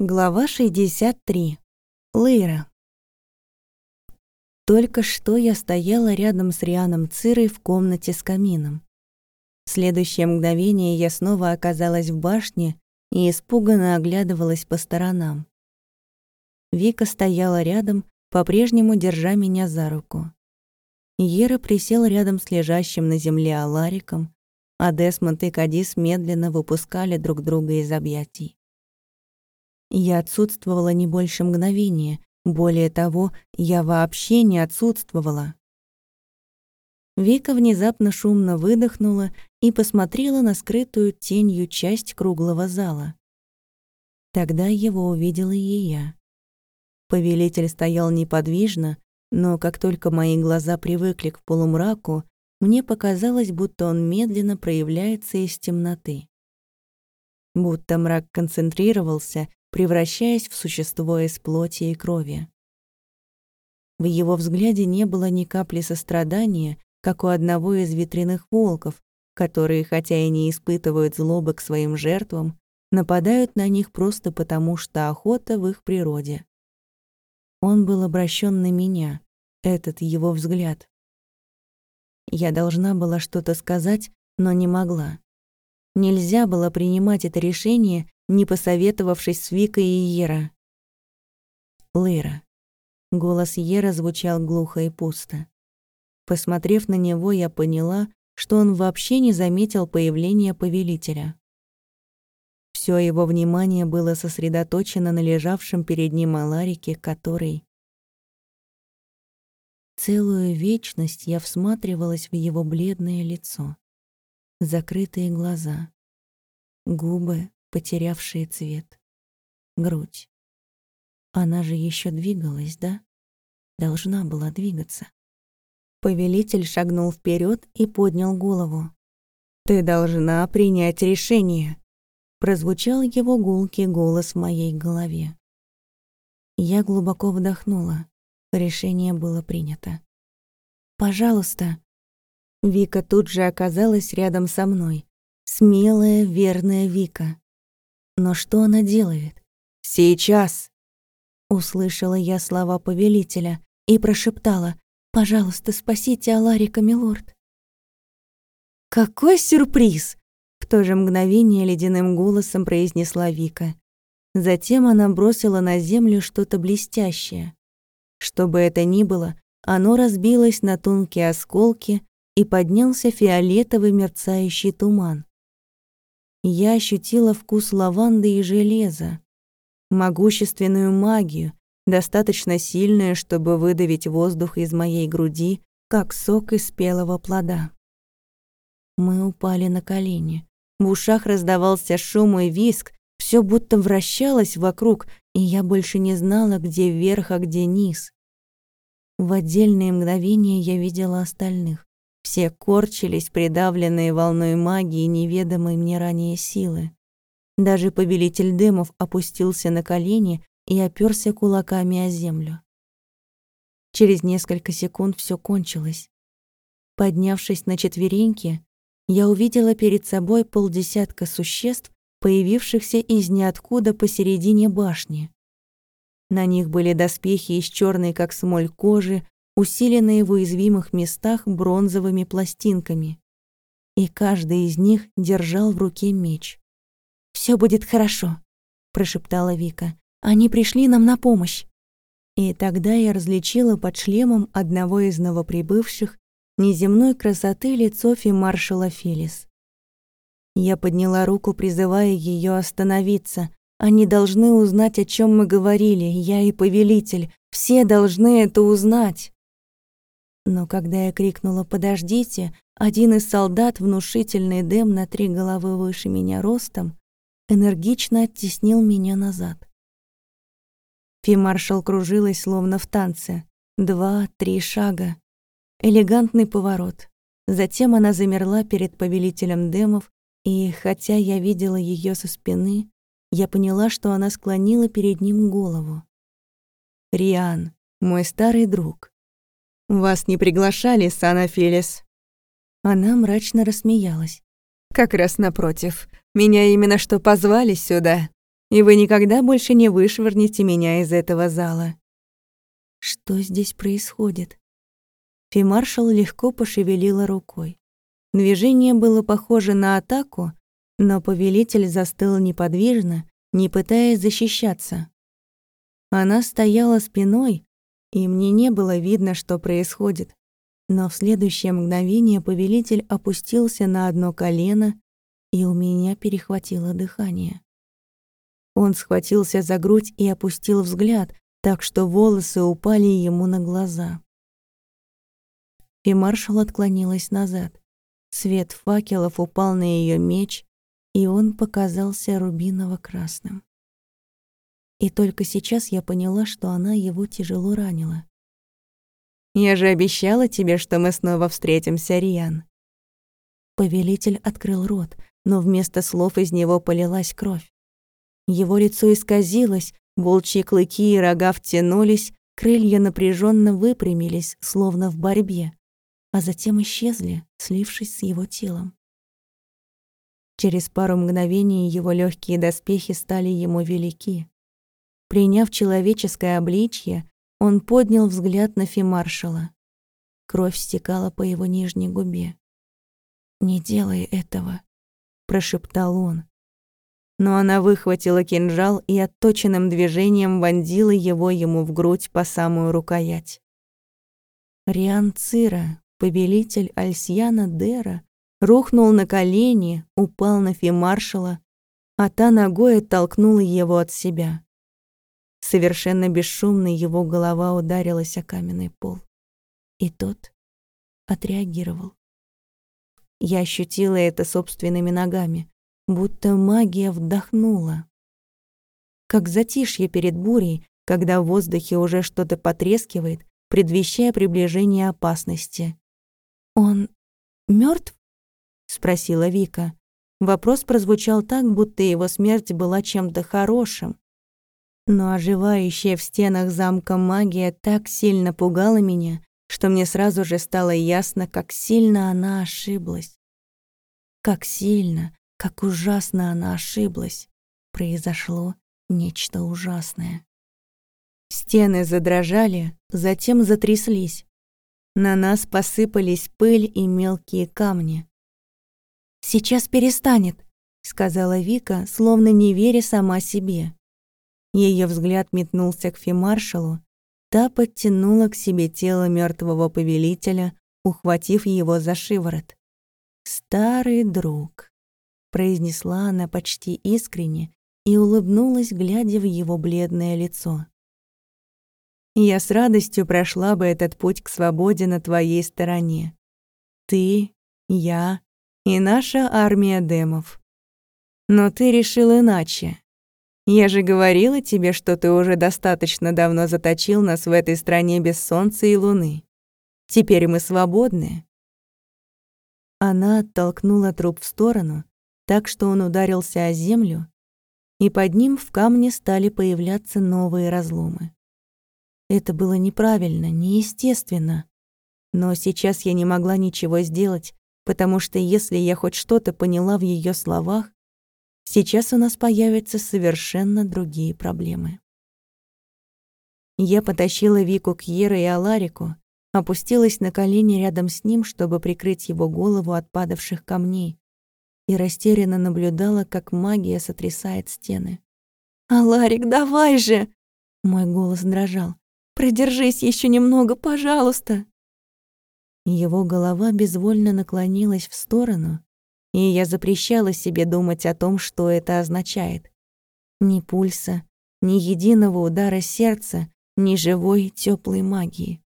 Глава 63. Лейра. Только что я стояла рядом с Рианом Цирой в комнате с камином. В следующее мгновение я снова оказалась в башне и испуганно оглядывалась по сторонам. Вика стояла рядом, по-прежнему держа меня за руку. Ера присел рядом с лежащим на земле Алариком, а Десмонд и Кадис медленно выпускали друг друга из объятий. Я отсутствовала не больше мгновения. Более того, я вообще не отсутствовала. Вика внезапно шумно выдохнула и посмотрела на скрытую тенью часть круглого зала. Тогда его увидела и я. Повелитель стоял неподвижно, но как только мои глаза привыкли к полумраку, мне показалось, будто он медленно проявляется из темноты. Будто мрак концентрировался превращаясь в существо из плоти и крови. В его взгляде не было ни капли сострадания, как у одного из ветряных волков, которые, хотя и не испытывают злобы к своим жертвам, нападают на них просто потому, что охота в их природе. Он был обращен на меня, этот его взгляд. Я должна была что-то сказать, но не могла. Нельзя было принимать это решение, не посоветовавшись с Викой и Ера. Лыра. Голос Ера звучал глухо и пусто. Посмотрев на него, я поняла, что он вообще не заметил появления повелителя. Все его внимание было сосредоточено на лежавшем перед ним Аларике, который... Целую вечность я всматривалась в его бледное лицо, закрытые глаза, губы, потерявшие цвет. Грудь. Она же еще двигалась, да? Должна была двигаться. Повелитель шагнул вперед и поднял голову. «Ты должна принять решение», — прозвучал его гулкий голос в моей голове. Я глубоко вдохнула. Решение было принято. «Пожалуйста». Вика тут же оказалась рядом со мной. Смелая, верная Вика. Но что она делает? «Сейчас!» Услышала я слова повелителя и прошептала «Пожалуйста, спасите Аларика, милорд». «Какой сюрприз!» В то же мгновение ледяным голосом произнесла Вика. Затем она бросила на землю что-то блестящее. Что бы это ни было, оно разбилось на тонкие осколки, и поднялся фиолетовый мерцающий туман я ощутила вкус лаванды и железа, могущественную магию, достаточно сильную, чтобы выдавить воздух из моей груди, как сок из спелого плода. Мы упали на колени. В ушах раздавался шум и виск, все будто вращалось вокруг, и я больше не знала, где верх, а где низ. В отдельные мгновения я видела остальных. Все корчились, придавленные волной магии неведомой мне ранее силы. Даже повелитель дымов опустился на колени и оперся кулаками о землю. Через несколько секунд все кончилось. Поднявшись на четвереньки, я увидела перед собой полдесятка существ, появившихся из ниоткуда посередине башни. На них были доспехи из черной, как смоль, кожи, усиленные в уязвимых местах бронзовыми пластинками. И каждый из них держал в руке меч. Все будет хорошо», — прошептала Вика. «Они пришли нам на помощь». И тогда я различила под шлемом одного из новоприбывших неземной красоты лицо фимаршала Филис. Я подняла руку, призывая ее остановиться. Они должны узнать, о чем мы говорили, я и повелитель. Все должны это узнать. Но когда я крикнула «Подождите!», один из солдат, внушительный Дэм на три головы выше меня ростом, энергично оттеснил меня назад. Фи-маршал кружилась, словно в танце. Два, три шага. Элегантный поворот. Затем она замерла перед повелителем Демов, и, хотя я видела ее со спины, я поняла, что она склонила перед ним голову. «Риан, мой старый друг, «Вас не приглашали, Сана Филис?» Она мрачно рассмеялась. «Как раз напротив. Меня именно что позвали сюда». и вы никогда больше не вышвырнете меня из этого зала. Что здесь происходит? Фимаршал легко пошевелила рукой. Движение было похоже на атаку, но повелитель застыл неподвижно, не пытаясь защищаться. Она стояла спиной, и мне не было видно, что происходит. Но в следующее мгновение повелитель опустился на одно колено, и у меня перехватило дыхание. Он схватился за грудь и опустил взгляд, так что волосы упали ему на глаза. И маршал отклонилась назад. Свет факелов упал на ее меч, и он показался рубиново-красным. И только сейчас я поняла, что она его тяжело ранила. «Я же обещала тебе, что мы снова встретимся, Риан». Повелитель открыл рот, но вместо слов из него полилась кровь. Его лицо исказилось, волчьи клыки и рога втянулись, крылья напряженно выпрямились, словно в борьбе, а затем исчезли, слившись с его телом. Через пару мгновений его легкие доспехи стали ему велики. Приняв человеческое обличье, он поднял взгляд на фимаршала. Кровь стекала по его нижней губе. «Не делай этого», — прошептал он но она выхватила кинжал и отточенным движением вонзила его ему в грудь по самую рукоять. Риан Цира, повелитель Альсьяна Дера, рухнул на колени, упал на фимаршала, а та ногой оттолкнула его от себя. Совершенно бесшумно его голова ударилась о каменный пол. И тот отреагировал. Я ощутила это собственными ногами будто магия вдохнула. Как затишье перед бурей, когда в воздухе уже что-то потрескивает, предвещая приближение опасности. «Он мертв? спросила Вика. Вопрос прозвучал так, будто его смерть была чем-то хорошим. Но оживающая в стенах замка магия так сильно пугала меня, что мне сразу же стало ясно, как сильно она ошиблась. Как сильно, как ужасно она ошиблась. Произошло нечто ужасное. Стены задрожали, затем затряслись. На нас посыпались пыль и мелкие камни. «Сейчас перестанет», — сказала Вика, словно не веря сама себе. Ее взгляд метнулся к фимаршалу, та подтянула к себе тело мертвого повелителя, ухватив его за шиворот. «Старый друг», произнесла она почти искренне и улыбнулась, глядя в его бледное лицо. «Я с радостью прошла бы этот путь к свободе на твоей стороне. Ты, я и наша армия демов. Но ты решил иначе. Я же говорила тебе, что ты уже достаточно давно заточил нас в этой стране без солнца и луны. Теперь мы свободны». Она оттолкнула труп в сторону, так что он ударился о землю, и под ним в камне стали появляться новые разломы. Это было неправильно, неестественно. Но сейчас я не могла ничего сделать, потому что если я хоть что-то поняла в ее словах, сейчас у нас появятся совершенно другие проблемы. Я потащила Вику к Ере и Аларику, опустилась на колени рядом с ним, чтобы прикрыть его голову от падавших камней, и растерянно наблюдала, как магия сотрясает стены. «Аларик, давай же!» Мой голос дрожал. «Продержись еще немного, пожалуйста!» Его голова безвольно наклонилась в сторону, и я запрещала себе думать о том, что это означает. Ни пульса, ни единого удара сердца, ни живой теплой магии.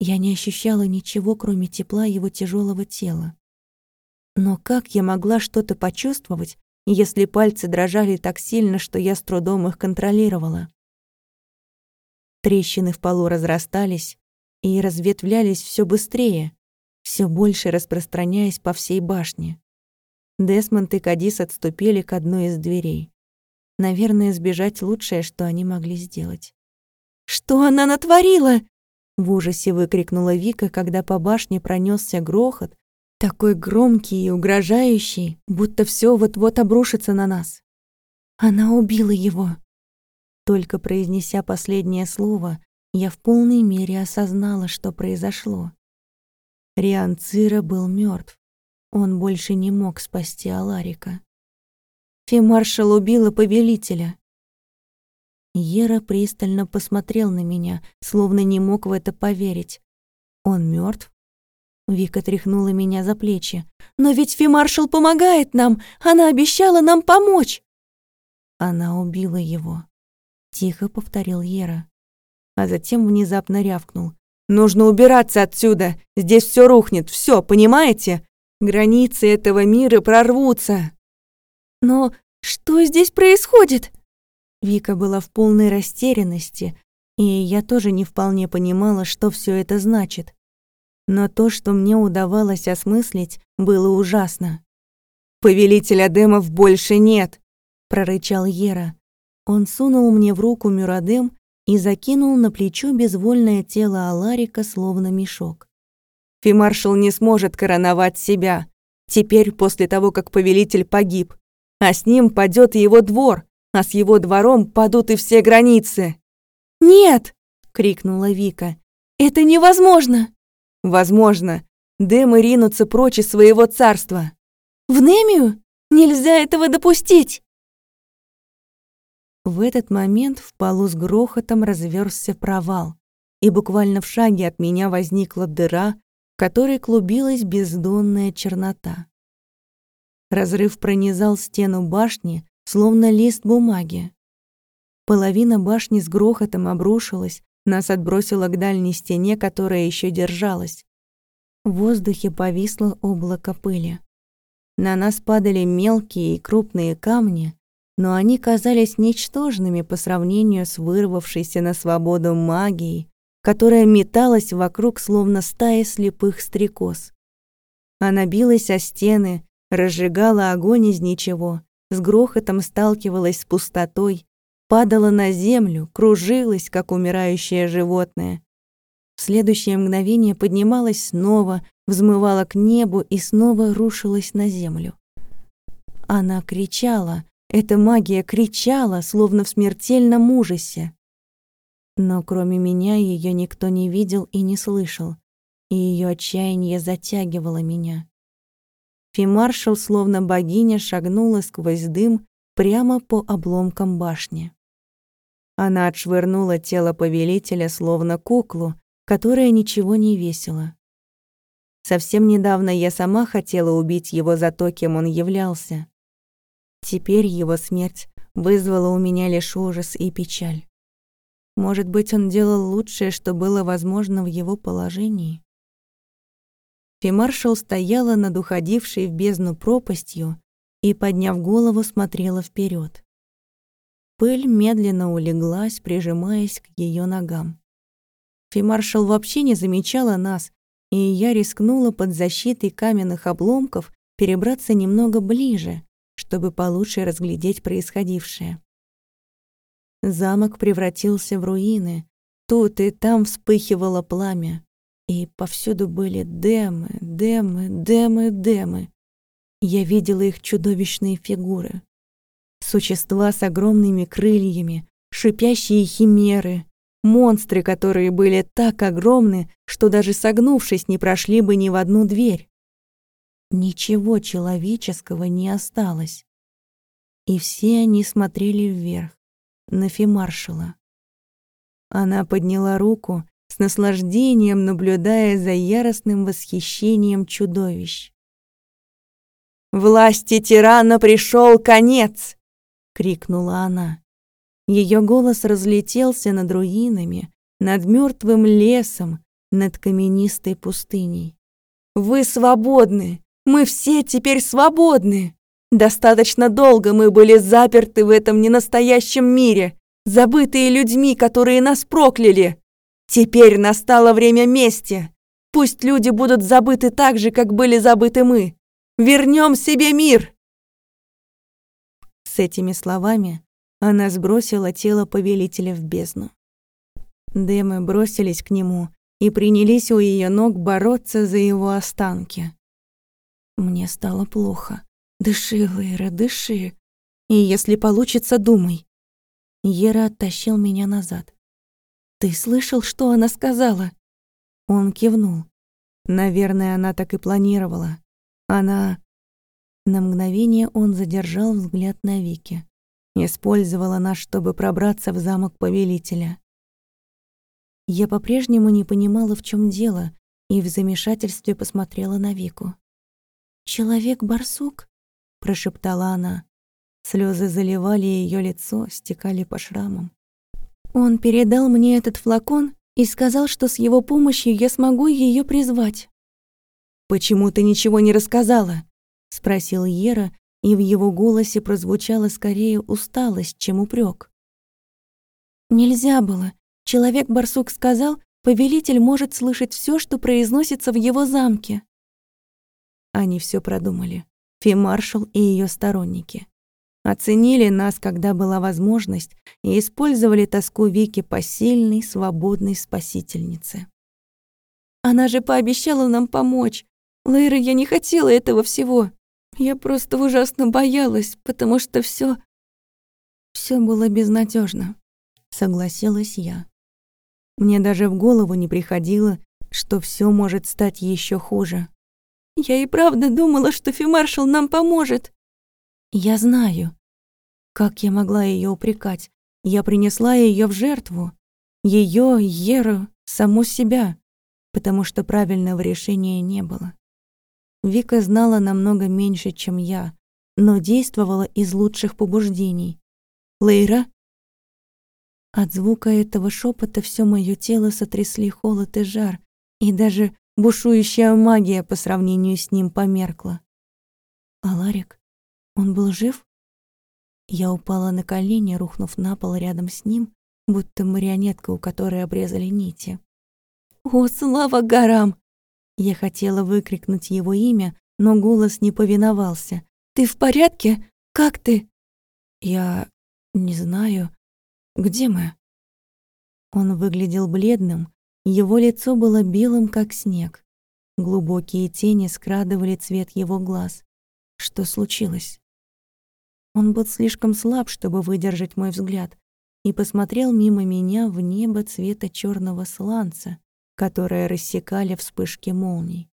Я не ощущала ничего, кроме тепла его тяжелого тела. Но как я могла что-то почувствовать, если пальцы дрожали так сильно, что я с трудом их контролировала? Трещины в полу разрастались и разветвлялись все быстрее, все больше распространяясь по всей башне. Десмонд и Кадис отступили к одной из дверей. Наверное, сбежать лучшее, что они могли сделать. «Что она натворила?» В ужасе выкрикнула Вика, когда по башне пронесся грохот, такой громкий и угрожающий, будто все вот-вот обрушится на нас. Она убила его. Только произнеся последнее слово, я в полной мере осознала, что произошло. Риан Цира был мертв. Он больше не мог спасти Аларика. Фимаршал убила повелителя. Ера пристально посмотрел на меня, словно не мог в это поверить. Он мертв? Вика тряхнула меня за плечи. «Но ведь Фимаршал помогает нам! Она обещала нам помочь!» Она убила его. Тихо повторил Ера. А затем внезапно рявкнул. «Нужно убираться отсюда! Здесь все рухнет, все, понимаете? Границы этого мира прорвутся!» «Но что здесь происходит?» Вика была в полной растерянности, и я тоже не вполне понимала, что все это значит. Но то, что мне удавалось осмыслить, было ужасно. «Повелителя демов больше нет!» — прорычал Ера. Он сунул мне в руку Мюрадем и закинул на плечо безвольное тело Аларика, словно мешок. «Фимаршал не сможет короновать себя. Теперь, после того, как повелитель погиб. А с ним падет его двор, а с его двором падут и все границы». «Нет!» — крикнула Вика. «Это невозможно!» «Возможно. Демы ринутся прочь из своего царства». «В Немию? Нельзя этого допустить!» В этот момент в полу с грохотом разверзся провал, и буквально в шаге от меня возникла дыра, в которой клубилась бездонная чернота. Разрыв пронизал стену башни, словно лист бумаги. Половина башни с грохотом обрушилась, нас отбросило к дальней стене, которая еще держалась. В воздухе повисло облако пыли. На нас падали мелкие и крупные камни, но они казались ничтожными по сравнению с вырвавшейся на свободу магией, которая металась вокруг словно стая слепых стрекоз. Она билась о стены, разжигала огонь из ничего, с грохотом сталкивалась с пустотой, падала на землю, кружилась, как умирающее животное. В следующее мгновение поднималась снова, взмывала к небу и снова рушилась на землю. Она кричала, эта магия кричала, словно в смертельном ужасе. Но кроме меня ее никто не видел и не слышал, и ее отчаяние затягивало меня. Фимаршал, словно богиня, шагнула сквозь дым прямо по обломкам башни. Она отшвырнула тело повелителя, словно куклу, которая ничего не весила. Совсем недавно я сама хотела убить его за то, кем он являлся. Теперь его смерть вызвала у меня лишь ужас и печаль. Может быть, он делал лучшее, что было возможно в его положении. Фимаршал стояла над уходившей в бездну пропастью и, подняв голову, смотрела вперед. Пыль медленно улеглась, прижимаясь к ее ногам. Фимаршал вообще не замечала нас, и я рискнула под защитой каменных обломков перебраться немного ближе, чтобы получше разглядеть происходившее. Замок превратился в руины. Тут и там вспыхивало пламя. И повсюду были демы, демы, демы, демы. Я видела их чудовищные фигуры. Существа с огромными крыльями, шипящие химеры, монстры, которые были так огромны, что даже согнувшись не прошли бы ни в одну дверь. Ничего человеческого не осталось. И все они смотрели вверх, на фимаршала. Она подняла руку, с наслаждением наблюдая за яростным восхищением чудовищ. «Власти тирана пришел конец!» — крикнула она. Ее голос разлетелся над руинами, над мертвым лесом, над каменистой пустыней. «Вы свободны! Мы все теперь свободны! Достаточно долго мы были заперты в этом ненастоящем мире, забытые людьми, которые нас прокляли!» Теперь настало время мести. Пусть люди будут забыты так же, как были забыты мы. Вернем себе мир!» С этими словами она сбросила тело повелителя в бездну. Демы бросились к нему и принялись у ее ног бороться за его останки. Мне стало плохо. «Дыши, Лейра, дыши!» И если получится, думай». Ера оттащил меня назад. «Ты слышал, что она сказала?» Он кивнул. Наверное, она так и планировала. Она... На мгновение он задержал взгляд на Вики. Использовала нас, чтобы пробраться в замок повелителя. Я по-прежнему не понимала, в чем дело, и в замешательстве посмотрела на Вику. «Человек-барсук?» — прошептала она. Слезы заливали ее лицо, стекали по шрамам. «Он передал мне этот флакон и сказал, что с его помощью я смогу ее призвать». «Почему ты ничего не рассказала?» — спросил Ера, и в его голосе прозвучала скорее усталость, чем упрек. «Нельзя было. Человек-барсук сказал, повелитель может слышать все, что произносится в его замке». Они все продумали. Фи-маршал и ее сторонники. Оценили нас, когда была возможность, и использовали тоску Вики по сильной, свободной спасительнице. «Она же пообещала нам помочь. Лейра, я не хотела этого всего. Я просто ужасно боялась, потому что все, все было безнадежно, согласилась я. Мне даже в голову не приходило, что все может стать еще хуже. Я и правда думала, что фимаршал нам поможет. Я знаю. Как я могла ее упрекать? Я принесла ее в жертву. Ее, Еру, саму себя, потому что правильного решения не было. Вика знала намного меньше, чем я, но действовала из лучших побуждений. «Лейра?» От звука этого шепота все мое тело сотрясли холод и жар, и даже бушующая магия по сравнению с ним померкла. А Ларик? Он был жив? Я упала на колени, рухнув на пол рядом с ним, будто марионетка, у которой обрезали нити. «О, слава горам!» Я хотела выкрикнуть его имя, но голос не повиновался. «Ты в порядке? Как ты?» «Я... не знаю. Где мы?» Он выглядел бледным, его лицо было белым, как снег. Глубокие тени скрадывали цвет его глаз. Что случилось? Он был слишком слаб, чтобы выдержать мой взгляд, и посмотрел мимо меня в небо цвета черного сланца, которое рассекали вспышки молний.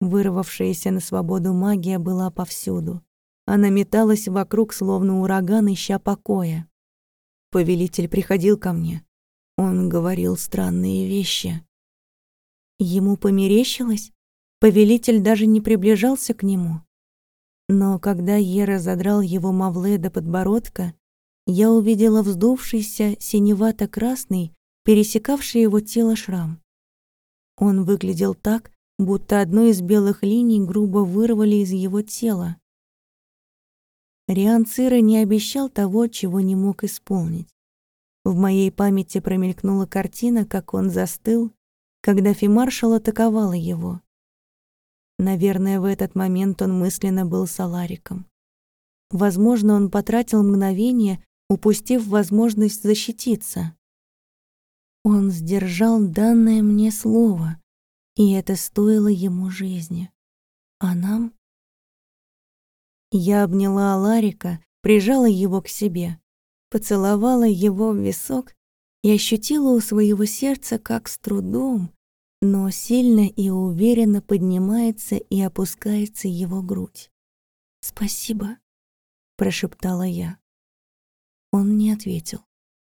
Вырвавшаяся на свободу магия была повсюду. Она металась вокруг, словно ураган, ища покоя. Повелитель приходил ко мне. Он говорил странные вещи. Ему померещилось? Повелитель даже не приближался к нему. Но когда Ера задрал его мавле до подбородка, я увидела вздувшийся синевато-красный, пересекавший его тело шрам. Он выглядел так, будто одну из белых линий грубо вырвали из его тела. Риан Цира не обещал того, чего не мог исполнить. В моей памяти промелькнула картина, как он застыл, когда фимаршал атаковала его. Наверное, в этот момент он мысленно был Салариком. Возможно, он потратил мгновение, упустив возможность защититься. Он сдержал данное мне слово, и это стоило ему жизни. А нам? Я обняла Аларика, прижала его к себе, поцеловала его в висок и ощутила у своего сердца, как с трудом, но сильно и уверенно поднимается и опускается его грудь. «Спасибо», — прошептала я. Он не ответил.